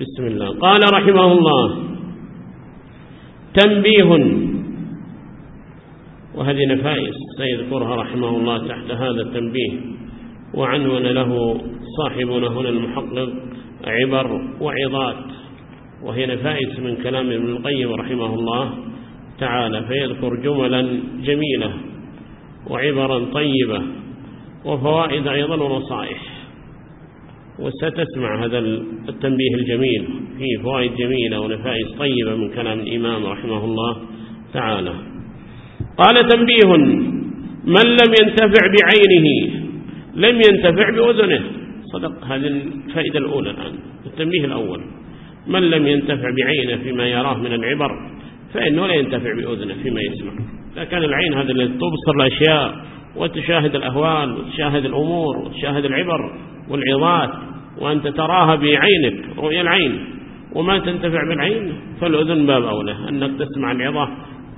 بسم الله قال رحمه الله تنبيه وهذه نفائس۔ سيذكرها رحمه الله تحت هذا التنبيه وعنون له صاحبنا هنا المحقق عبر وعظات۔ وهي نفائس من كلام ابن القيم رحمه الله تعالى فيذكر جملا جميلة وعبرا طيبة وفوائد أيضا ونصائح۔ وستسمع هذا التنبيه الجميل فيه فوائد جميلة ونفائس طيبة من كلام الإمام رحمه الله تعالى. قال تنبيه من لم ينتفع بعينه لم ينتفع بأذنه. صدق هذه الفائدة الأولى الآن التنبيه الأول. من لم ينتفع بعينه فيما يراه من العبر فإنه لا ينتفع بأذنه فيما يسمع. لكن العين هذا الذي تبصر الأشياء وتشاهد الأهوال وتشاهد الأمور وتشاهد العبر والعظات وأنت تراها بعينك رؤيا العين. وما تنتفع بالعين فالأذن باب أولى أنك تسمع العظة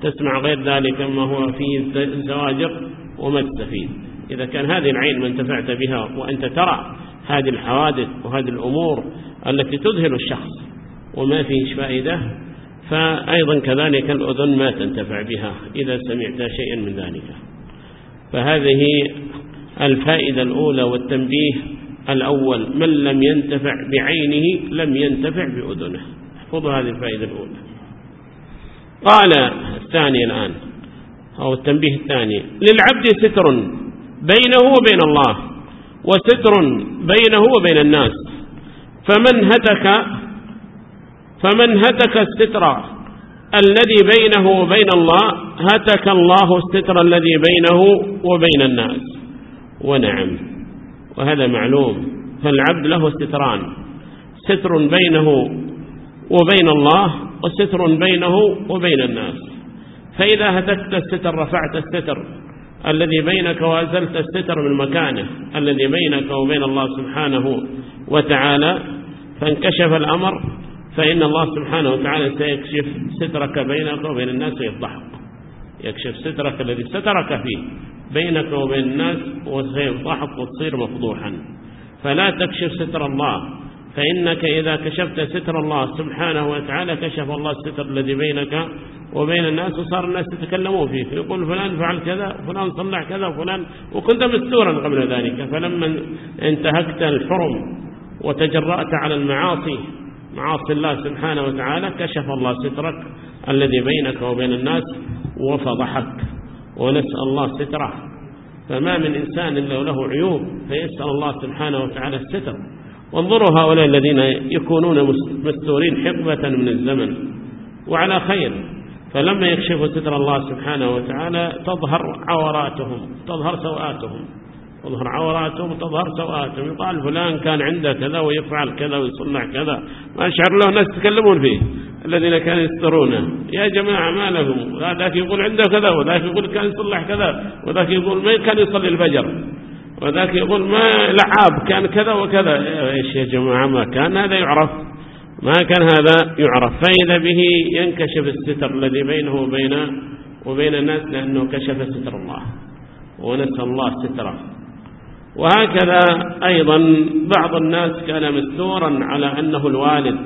تسمع غير ذلك ما هو فيه الزواجر وما تستفيد. إذا كان هذه العين ما انتفعت بها وأنت ترى هذه الحوادث وهذه الأمور التي تذهل الشخص وما فيه فائدة فأيضا كذلك الأذن ما تنتفع بها إذا سمعت شيئا من ذلك. فهذه الفائدة الأولى والتنبيه الأول من لم ينتفع بعينه لم ينتفع بأذنه. احفظوا هذه الفائدة الأولى. قال الثاني الآن أو التنبيه الثاني للعبد ستر بينه وبين الله وستر بينه وبين الناس. فمن هتك فمن هتك الستر الذي بينه وبين الله هتك الله الستر الذي بينه وبين الناس. ونعم. وهذا معلوم. فالعبد له ستران. ستر بينه وبين الله وستر بينه وبين الناس. فإذا هتكت الستر رفعت الستر الذي بينك وأزلت الستر من مكانه الذي بينك وبين الله سبحانه وتعالى فانكشف الأمر فإن الله سبحانه وتعالى سيكشف سترك بينك وبين الناس ويفضحك يكشف سترك الذي سترك فيه بينك وبين الناس وسيفضحك وتصير مفضوحا. فلا تكشف ستر الله. فإنك إذا كشفت ستر الله سبحانه وتعالى كشف الله الستر الذي بينك وبين الناس وصار الناس يتكلمون فيك يقول فلان فعل كذا فلان صنع كذا فلان وكنت مستورا قبل ذلك. فلما انتهكت الحرم وتجرأت على المعاصي معاصي الله سبحانه وتعالى كشف الله سترك الذي بينك وبين الناس وفضحك ونسأل الله ستره. فما من إنسان إلا له عيوب فيسأل الله سبحانه وتعالى الستر. وانظروا هؤلاء الذين يكونون مستورين حقبة من الزمن. وعلى خير فلما يكشف ستر الله سبحانه وتعالى تظهر عوراتهم تظهر سوآتهم. تظهر عوراتهم وتظهر سواتهم يقال فلان كان عنده كذا ويفعل كذا ويصنع كذا. ما شعر له ناس يتكلمون فيه الذين كانوا يسترونه. يا جماعة ما لهم؟ ذاك يقول عنده كذا وذاك يقول كان يصلح كذا وذاك يقول ما كان يصلي الفجر وذاك يقول ما لعاب كان كذا وكذا. إيش يا جماعة؟ ما كان هذا يعرف. ما كان هذا يعرف. فإذا به ينكشف الستر الذي بينه وبين وبين الناس لأنه كشف ستر الله ونسى الله ستره. وهكذا أيضا بعض الناس كان مستورا على أنه الوالد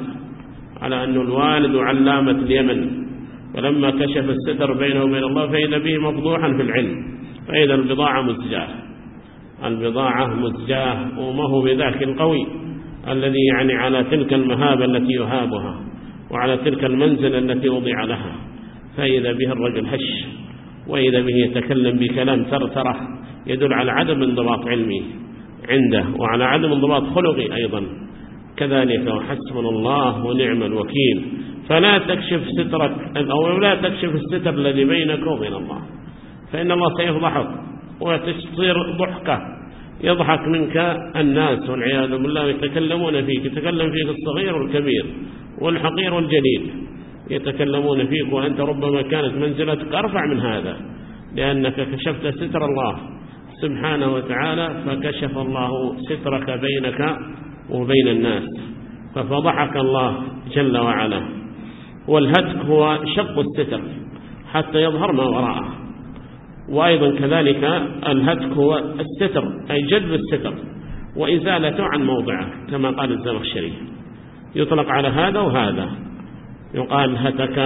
على أنه الوالد علامة اليمن. ولما كشف الستر بينه وبين الله فإذا به مفضوحا في العلم. فإذا البضاعة مزجاة. البضاعة مزجاة وما هو بذاك القوي. الذي يعني على تلك المهابة التي يهابها وعلى تلك المنزل التي وضع لها. فإذا به الرجل هش وإذا به يتكلم بكلام ترترة يدل على عدم انضباط علمي عنده وعلى عدم انضباط خلقي أيضا. كذلك وحسبنا الله ونعم الوكيل. فلا تكشف سترك أو لا تكشف الستر الذي بينك وبين الله. فإن الله سيفضحك وتصير ضحكة. يضحك منك الناس والعياذ بالله يتكلمون فيك. يتكلم فيك الصغير والكبير والحقير والجليل يتكلمون فيك وأنت ربما كانت منزلتك أرفع من هذا. لأنك كشفت ستر الله. سبحانه وتعالى فكشف الله سترك بينك وبين الناس ففضحك الله جل وعلا. والهتك هو شق الستر حتى يظهر ما وراءه. وأيضا كذلك الهتك هو الستر أي جذب الستر. وإزالته عن موضعه كما قال الزمخشري. يطلق على هذا وهذا. يقال هتك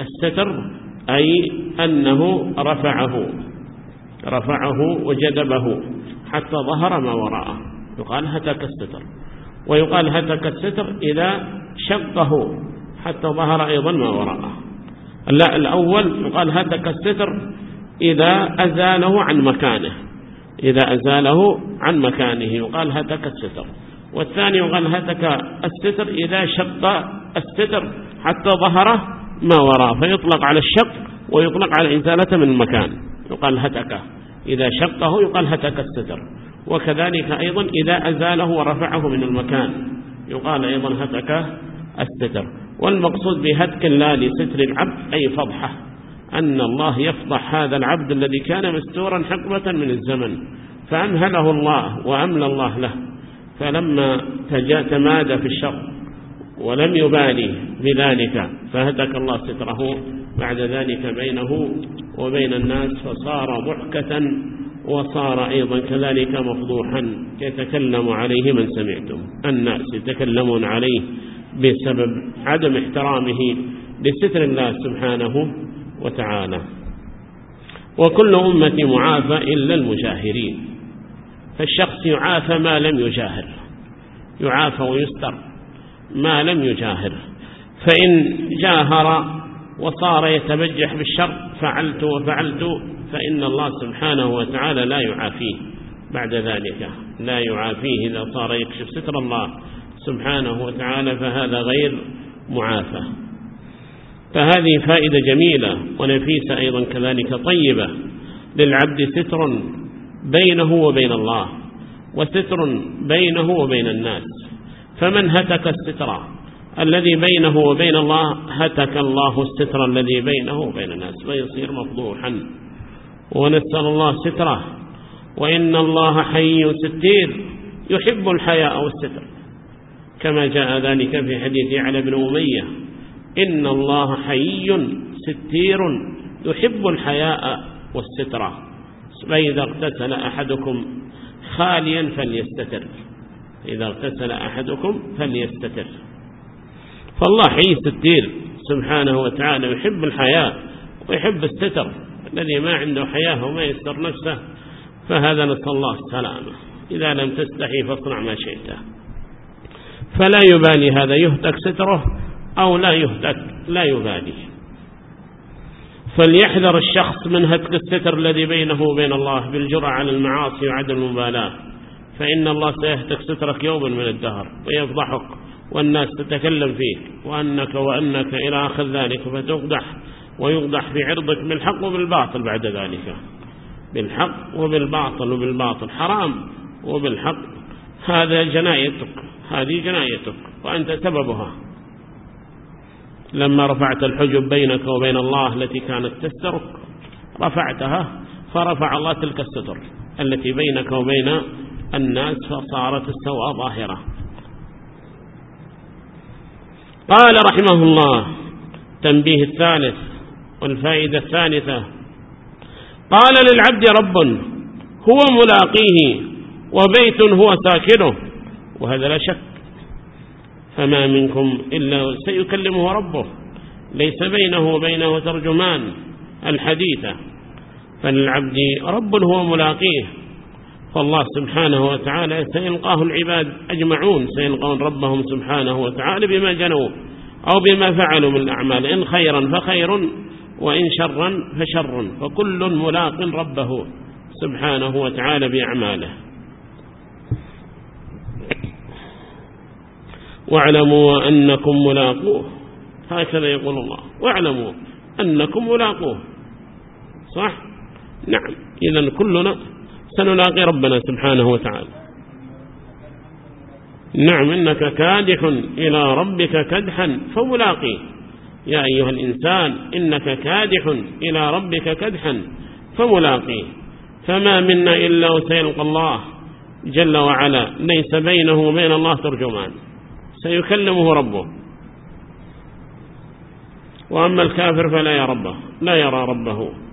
الستر أي أنه رفعه. رفعه وجذبه حتى ظهر ما وراءه. يقال هتك الستر. ويقال هتك الستر إذا شقه حتى ظهر أيضا ما وراءه. لا الأول يقال هتك الستر إذا أزاله عن مكانه. إذا أزاله عن مكانه. يقال هتك الستر. والثاني يقال هتك الستر إذا شق الستر حتى ظهر ما وراءه. فيطلق على الشق ويطلق على إنسانة من مكانه يقال هتك. إذا شقه يقال هتك الستر. وكذلك أيضا إذا أزاله ورفعه من المكان يقال أيضا هتك الستر. والمقصود بهتك لا لستر العبد أي فضحة. أن الله يفضح هذا العبد الذي كان مستورا حقبة من الزمن فأمهله الله وأمل الله له. فلما تمادى في الشر ولم يبالي بذلك فهتك الله ستره بعد ذلك بينه وبين الناس فصار ضحكة وصار أيضا كذلك مفضوحا. يتكلم عليه من سمعتم. الناس يتكلمون عليه بسبب عدم احترامه لستر الله سبحانه وتعالى. وكل أمة معافى إلا المجاهرين. فالشخص يعافى ما لم يجاهر يعافى ويستر. ما لم يجاهر. فإن جاهر وصار يتبجح بالشر فعلت وفعلت فإن الله سبحانه وتعالى لا يعافيه. بعد ذلك لا يعافيه إذا صار يكشف ستر الله سبحانه وتعالى فهذا غير معافى. فهذه فائدة جميلة ونفيسة أيضا كذلك طيبة للعبد ستر بينه وبين الله وستر بينه وبين الناس. فمن هتك الستر الذي بينه وبين الله هتك الله الستر الذي بينه وبين الناس فيصير مفضوحا. ونسأل الله ستره. وإن الله حي ستير يحب الحياء والستر. كما جاء ذلك في حديث يعلى بن أمية. إن الله حي ستير يحب الحياء والستر. فإذا اغتسل أحدكم خاليا فليستتر. إذا اغتسل أحدكم فليستتر. فالله حيي ستير سبحانه وتعالى يحب الحياة ويحب الستر. الذي ما عنده حياة وما يستر نفسه فهذا نسأل الله السلامة. إذا لم تستحي فاصنع ما شئته فلا يبالي هذا يهتك ستره أو لا يهتك لا يبالي. فليحذر الشخص من هتك الستر الذي بينه وبين الله بالجرع على المعاصي وعدم المبالاة. فإن الله سيهتك سترك يوما من الدهر ويفضحك والناس تتكلم فيك وأنك وأنك إلى آخر ذلك فتقدح ويقدح في عرضك بالحق وبالباطل بعد ذلك. بالحق وبالباطل وبالباطل. حرام وبالحق. هذا جنايتك. هذه جنايتك. وأنت سببها. لما رفعت الحجب بينك وبين الله التي كانت تسترك رفعتها فرفع الله تلك الستر التي بينك وبين الناس فصارت السواء ظاهرة. قال رحمه الله تنبيه الثالث والفائدة الثالثة. قال للعبد رب هو ملاقيه وبيت هو ساكنه وهذا لا شك. فما منكم إلا سيكلمه ربه. ليس بينه وبينه ترجمان الحديثة فللعبد رب هو ملاقيه فالله سبحانه وتعالى سيلقاه العباد أجمعون سيلقون ربهم سبحانه وتعالى بما جنوا أو بما فعلوا من الأعمال إن خيرا فخير وإن شرا فشر فكل ملاق ربه سبحانه وتعالى بأعماله واعلموا أنكم ملاقوه هكذا يقول الله واعلموا أنكم ملاقوه صح؟ نعم إذن كلنا سنلاقي ربنا سبحانه وتعالى. نعم إنك كادح إلى ربك كدحا فملاقيه يا أيها الإنسان إنك كادح إلى ربك كدحا فملاقيه فما منا إلا وسيلقى الله جل وعلا. ليس بينه وبين الله ترجمان. سيكلمه ربه. وأما الكافر فلا يرى ربه لا يرى ربه.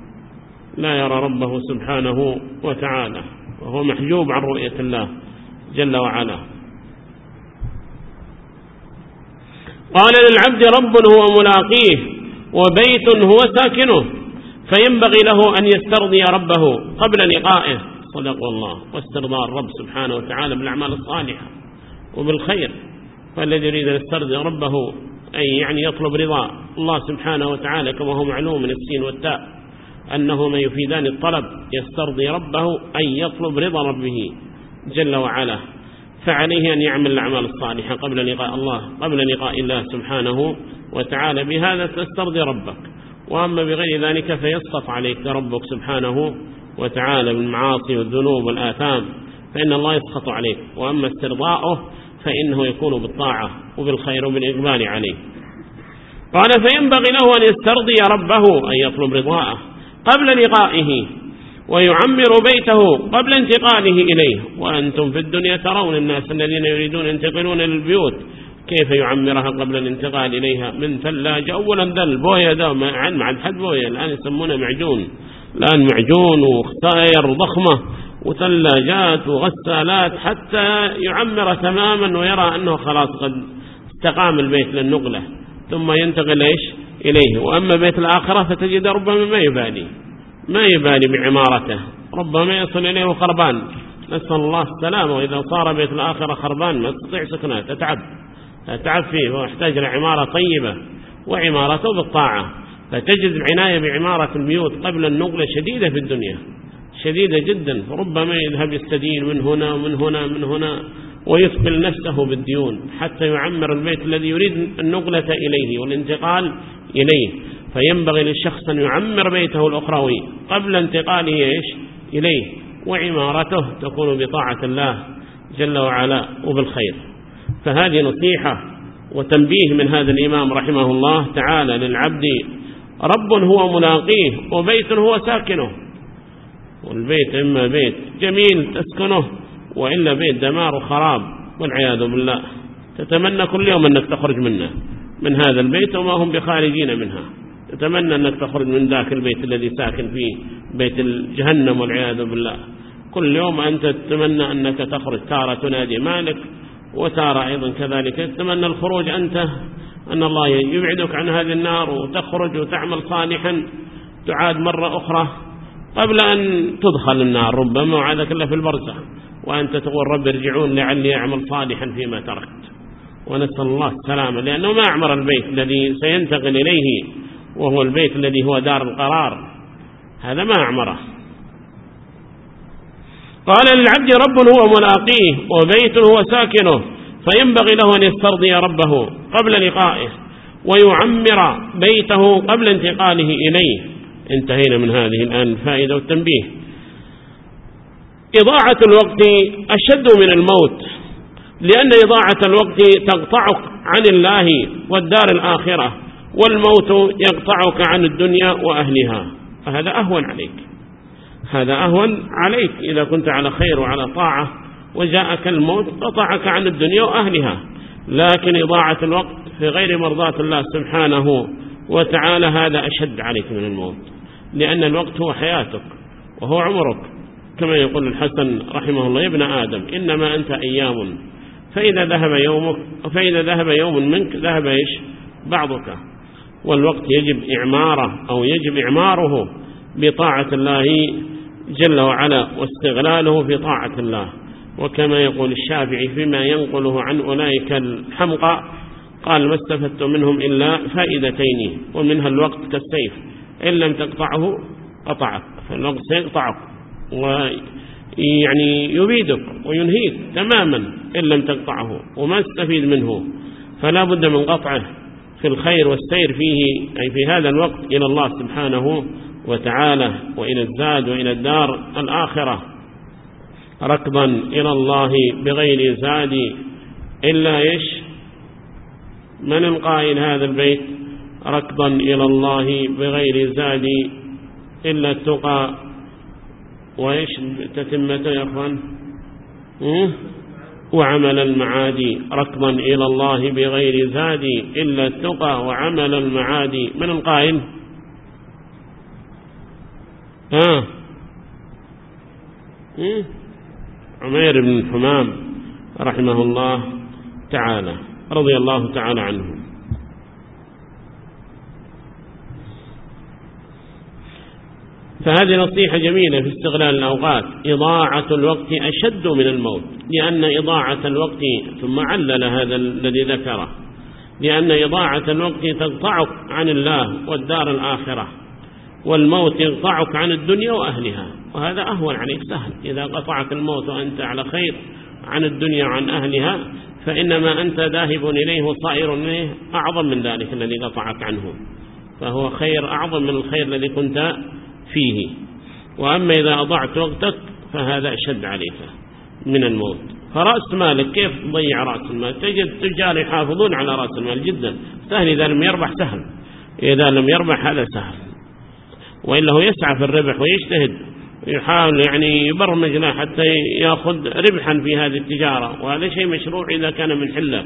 لا يرى ربه سبحانه وتعالى وهو محجوب عن رؤية الله جل وعلا. قال للعبد رب هو ملاقيه وبيت هو ساكنه فينبغي له أن يسترضي ربه قبل لقائه. صدق الله. واسترضاء الرب سبحانه وتعالى بالأعمال الصالحة وبالخير. فالذي يريد أن يسترضي ربه أي يعني يطلب رضا الله سبحانه وتعالى كما هو معلوم من السين والتاء. أنهما يفيدان الطلب يسترضي ربه أن يطلب رضا ربه جل وعلا. فعليه أن يعمل الأعمال الصالحة قبل لقاء الله قبل لقاء الله سبحانه وتعالى. بهذا تسترضي ربك. وأما بغير ذلك فيسقط عليك ربك سبحانه وتعالى بالمعاصي والذنوب والآثام فإن الله يسخط عليك. وأما استرضاؤه فإنه يكون بالطاعة وبالخير وبالإقبال عليه. قال فينبغي له أن يسترضي ربه أن يطلب رضاءه قبل لقائه ويعمر بيته قبل انتقاله إليه. وأنتم في الدنيا ترون الناس الذين يريدون ينتقلون للبيوت. كيف يعمرها قبل الانتقال إليها؟ من ثلاجة. أولا ذل بوية ده عن معد حد بوية الآن يسمونه معجون. الآن معجون واختائر ضخمة. وثلاجات وغسالات حتى يعمر تماما ويرى أنه خلاص قد استقام البيت للنقلة. ثم ينتقل إيش؟ إليه. وأما بيت الآخرة فتجد ربما ما يباني. ما يبالي بعمارته. ربما يصل إليه خربان. نسأل الله السلام. وإذا صار بيت الآخرة خربان ما تطيع سكنه تتعب تتعب فيه. ويحتاج لعمارة طيبة. وعمارته بالطاعة. فتجد العناية بعمارة البيوت قبل النقلة شديدة في الدنيا. شديدة جدا. فربما يذهب يستدين من هنا ومن هنا من هنا ويثقل نفسه بالديون حتى يعمر البيت الذي يريد النقلة إليه. والانتقال إليه. فينبغي للشخص أن يعمر بيته الأخروي قبل انتقاله إيش؟ إليه. وعمارته تكون بطاعة الله جل وعلا وبالخير. فهذه نصيحة وتنبيه من هذا الإمام رحمه الله تعالى للعبد. رب هو ملاقيه وبيت هو ساكنه. والبيت إما بيت جميل تسكنه وإلا بيت دمار وخراب والعياذ بالله. تتمنى كل يوم أنك تخرج منه. من هذا البيت وما هم بخارجين منها. يتمنى أنك تخرج من ذاك البيت الذي ساكن فيه بيت الجهنم والعياذ بالله. كل يوم أنت تتمنى أنك تخرج. تارة تنادي مالك وتارة أيضا كذلك. تتمنى الخروج أنت. أن الله يبعدك عن هذه النار وتخرج وتعمل صالحا. تعاد مرة أخرى قبل أن تدخل النار. ربما وعادك الله في البرزة وأنت تقول رب ارجعون لعلي أعمل صالحا فيما تركت. ونسأل الله السلامة لأنه ما أعمر البيت الذي سينتقل إليه وهو البيت الذي هو دار القرار. هذا ما أعمره قال للعبد رب هو ملاقيه وبيت هو ساكنه فينبغي له أن يسترضي ربه قبل لقائه ويعمر بيته قبل انتقاله إليه. انتهينا من هذه الآن الفائدة والتنبيه. إضاعة الوقت أشد من الموت. لأن إضاعة الوقت تقطعك عن الله والدار الآخرة والموت يقطعك عن الدنيا وأهلها. فهذا أهون عليك. هذا أهون عليك. إذا كنت على خير وعلى طاعة وجاءك الموت قطعك عن الدنيا وأهلها. لكن إضاعة الوقت في غير مرضاة الله سبحانه وتعالى هذا أشد عليك من الموت. لأن الوقت هو حياتك وهو عمرك. كما يقول الحسن رحمه الله يا ابن آدم إنما أنت أيام. فإذا ذهب يومك فإذا ذهب يوم منك ذهب إيش؟ بعضك. والوقت يجب إعماره أو يجب إعماره بطاعة الله جل وعلا واستغلاله في طاعة الله. وكما يقول الشافعي فيما ينقله عن أولئك الحمقى قال ما استفدت منهم إلا فائدتين ومنها الوقت كالسيف. إن لم تقطعه قطعك فالوقت سيقطعك. ويقطعك يعني يبيدك وينهيك تماما إن لم تقطعه وما تستفيد منه. فلا بد من قطعه في الخير والسير فيه أي في هذا الوقت إلى الله سبحانه وتعالى وإلى الزاد وإلى الدار الآخرة. ركبا إلى الله بغير زاد. إلا إيش؟ من القائل هذا البيت؟ ركبا إلى الله بغير زاد. إلا التقى وإيش تتمته يا أخوان. وعمل المعادي ركبا إلى الله بغير زادي إلا التقى وعمل المعادي من القائل ها؟ عمير بن حمام رحمه الله تعالى رضي الله تعالى عنه. فهذه نصيحة جميلة في استغلال الأوقات. إضاعة الوقت أشد من الموت. لأن إضاعة الوقت ثم علل هذا الذي ذكره. لأن إضاعة الوقت تقطعك عن الله والدار الآخرة. والموت يقطعك عن الدنيا وأهلها. وهذا أهون عليك سهل. إذا قطعك الموت وأنت على خير عن الدنيا وعن أهلها فإنما أنت ذاهب إليه وصائر إليه أعظم من ذلك الذي قطعك عنه. فهو خير أعظم من الخير الذي كنت فيه. وأما إذا أضعت وقتك فهذا أشد عليك من الموت. فرأس مالك كيف تضيع رأس المال؟ تجد التجار يحافظون على رأس المال جدا. سهل إذا لم يربح سهل. إذا لم يربح هذا سهل. وإلا هو يسعى في الربح ويجتهد. يحاول يعني يبرمج له حتى يأخذ ربحا في هذه التجارة. وهذا شيء مشروع إذا كان من حلة.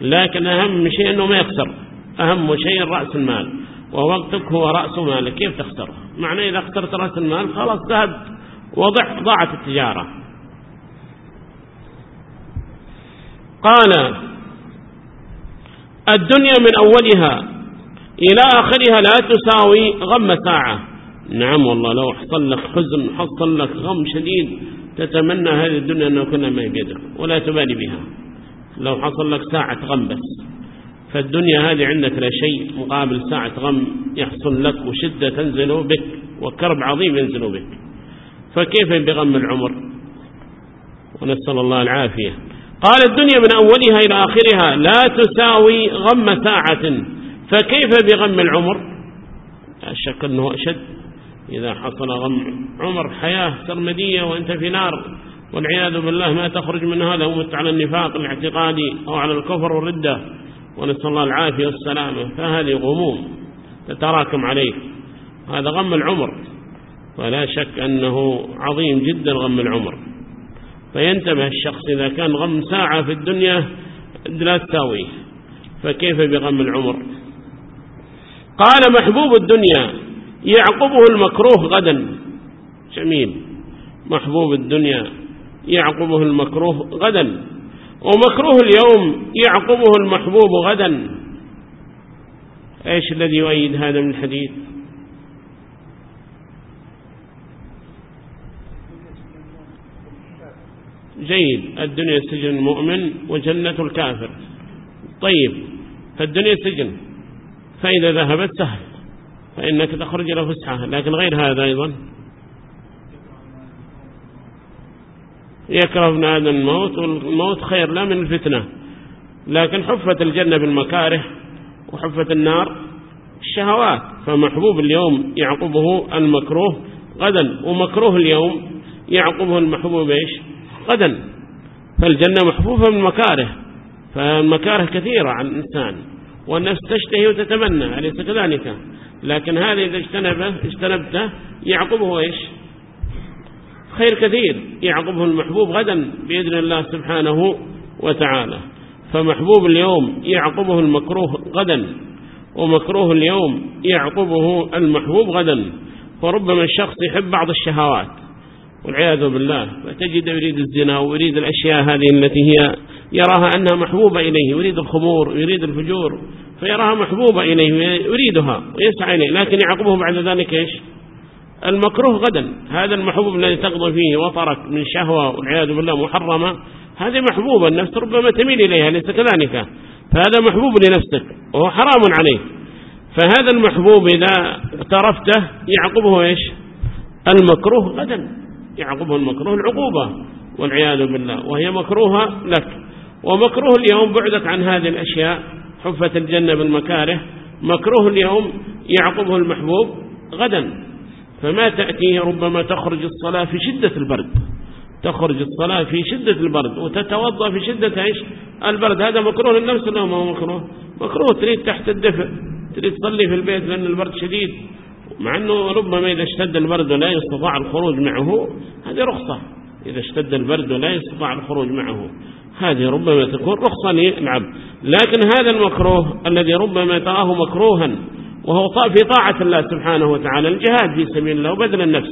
لكن أهم شيء أنه ما يخسر. أهم شيء رأس المال. ووقتك هو رأس مالك كيف تختار معنى إذا اخترت رأس المال خلاص ذهب وضع ضاعت التجارة. قال الدنيا من أولها إلى آخرها لا تساوي غم ساعة. نعم والله لو حصل لك حزن حصل لك غم شديد تتمنى هذه الدنيا أنه كنا ما بيدك ولا تبالي بها. لو حصل لك ساعة غم بس. فالدنيا هذه عندك لا شيء مقابل ساعة غم يحصل لك وشدة تنزل بك وكرب عظيم ينزل بك. فكيف بغم العمر؟ ونسأل الله العافية. قال الدنيا من أولها إلى آخرها لا تساوي غم ساعة. فكيف بغم العمر؟ الشك أنه أشد. إذا حصل غم عمر حياة سرمدية وأنت في نار والعياذ بالله ما تخرج من هذا ومت على النفاق الاعتقادي أو على الكفر والردة. ونسأل الله العافية والسلامة فهذه غموم تتراكم عليك هذا غم العمر. ولا شك أنه عظيم جدا غم العمر. فينتبه الشخص إذا كان غم ساعة في الدنيا لا تساويه فكيف بغم العمر؟ قال محبوب الدنيا يعقبه المكروه غدا. جميل. محبوب الدنيا يعقبه المكروه غدا. ومكروه اليوم يعقبه المحبوب غدا. إيش الذي يؤيد هذا من الحديث؟ جيد. الدنيا سجن المؤمن وجنة الكافر. طيب فالدنيا سجن. فإذا ذهبت سهل. فإنك تخرج إلى فسحة. لكن غير هذا أيضا. يكرهون هذا الموت والموت خير لا من الفتنة لكن حفت الجنة بالمكاره وحفت النار الشهوات فمحبوب اليوم يعقبه المكروه غدا ومكروه اليوم يعقبه المحبوب إيش؟ غدا. فالجنة محبوبة من مكاره فالمكاره كثيرة عن الإنسان والنفس تشتهي وتتمنى أليس كذلك؟ لكن هذا إذا اجتنبه اجتنبته يعقبه إيش؟ خير كثير يعقبه المحبوب غدا بإذن الله سبحانه وتعالى فمحبوب اليوم يعقبه المكروه غدا. ومكروه اليوم يعقبه المحبوب غدا. فربما الشخص يحب بعض الشهوات. والعياذ بالله فتجد يريد الزنا ويريد الأشياء هذه التي هي يراها أنها محبوبة إليه يريد الخمور يريد الفجور فيراها محبوبة إليه ويريدها ويسعى إليه. لكن يعقبه بعد ذلك إيش؟ المكروه غدا. هذا المحبوب الذي تقضي فيه وطرك من شهوة والعياذ بالله محرمة هذه محبوبة النفس ربما تميل إليها ليس كذلك. فهذا محبوب لنفسك وهو حرام عليك. فهذا المحبوب إذا اقترفته يعقبه إيش؟ المكروه غدا. يعقبه المكروه العقوبة والعياذ بالله. وهي مكروهة لك. ومكروه اليوم بعدك عن هذه الأشياء حفة الجنة بالمكاره مكروه اليوم يعقبه المحبوب غدا. فما تأتيه ربما تخرج الصلاة في شدة البرد. تخرج الصلاة في شدة البرد وتتوضأ في شدة عيش البرد هذا مكروه للنفس لا ما هو مكروه؟ مكروه. تريد تحت الدفء تريد تصلي في البيت لأن البرد شديد. مع أنه ربما إذا اشتد البرد ولا يستطاع الخروج معه. هذه رخصة. إذا اشتد البرد ولا يستطاع الخروج معه. هذه ربما تكون رخصة للعبد. لكن هذا المكروه الذي ربما تراه مكروها وهو في طاعة الله سبحانه وتعالى. الجهاد في سبيل الله وبذل النفس.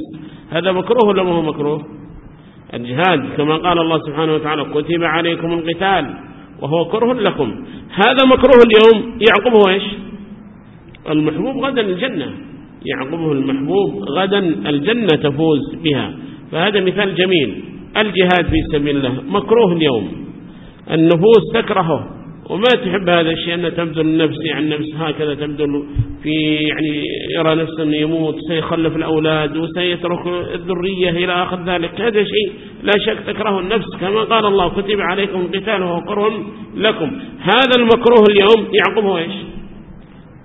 هذا مكروه ولا ما هو مكروه؟ الجهاد كما قال الله سبحانه وتعالى كتب عليكم القتال وهو كره لكم. هذا مكروه اليوم. يعقبه إيش؟ المحبوب غدا الجنة. يعقبه المحبوب غدا الجنة تفوز بها. فهذا مثال جميل. الجهاد في سبيل الله مكروه اليوم. النفوس تكرهه. وما تحب هذا الشيء أن تبذل النفس يعني عن نفس هكذا تبذل في يعني يرى نفسه أنه يموت سيخلف الأولاد وسيترك الذرية إلى آخر ذلك. هذا شيء لا شك تكره النفس كما قال الله كتب عليكم القتال وهو كره لكم. هذا المكروه اليوم يعقبه إيش؟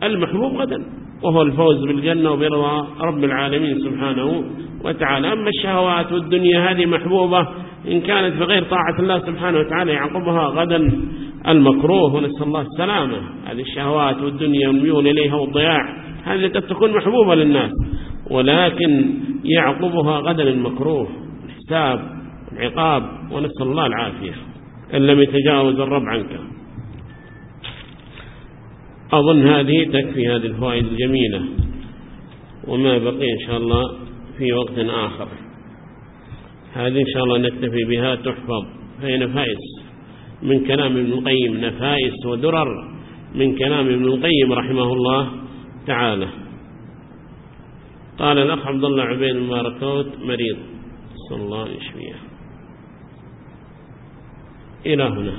المحبوب غدا. وهو الفوز بالجنة وبرضا رب العالمين سبحانه وتعالى. أما الشهوات والدنيا هذه محبوبة إن كانت بغير طاعة الله سبحانه وتعالى يعقبها غدا المكروه ونسأل الله السلامة. هذه الشهوات والدنيا والميول إليها والضياع هذه قد تكون محبوبة للناس ولكن يعقبها غدا المكروه الحساب العقاب ونسأل الله العافية. إن لم يتجاوز الرب عنك. أظن هذه تكفي هذه الفوائد الجميلة. وما بقي إن شاء الله في وقت آخر. هذه إن شاء الله نكتفي بها تحفظ. هي نفائس. من كلام ابن القيم نفائس ودرر من كلام ابن القيم رحمه الله تعالى. قال الأخ عبد الله عبيد المباركوت مريض. صلى الله عليه وسلم. إلى هنا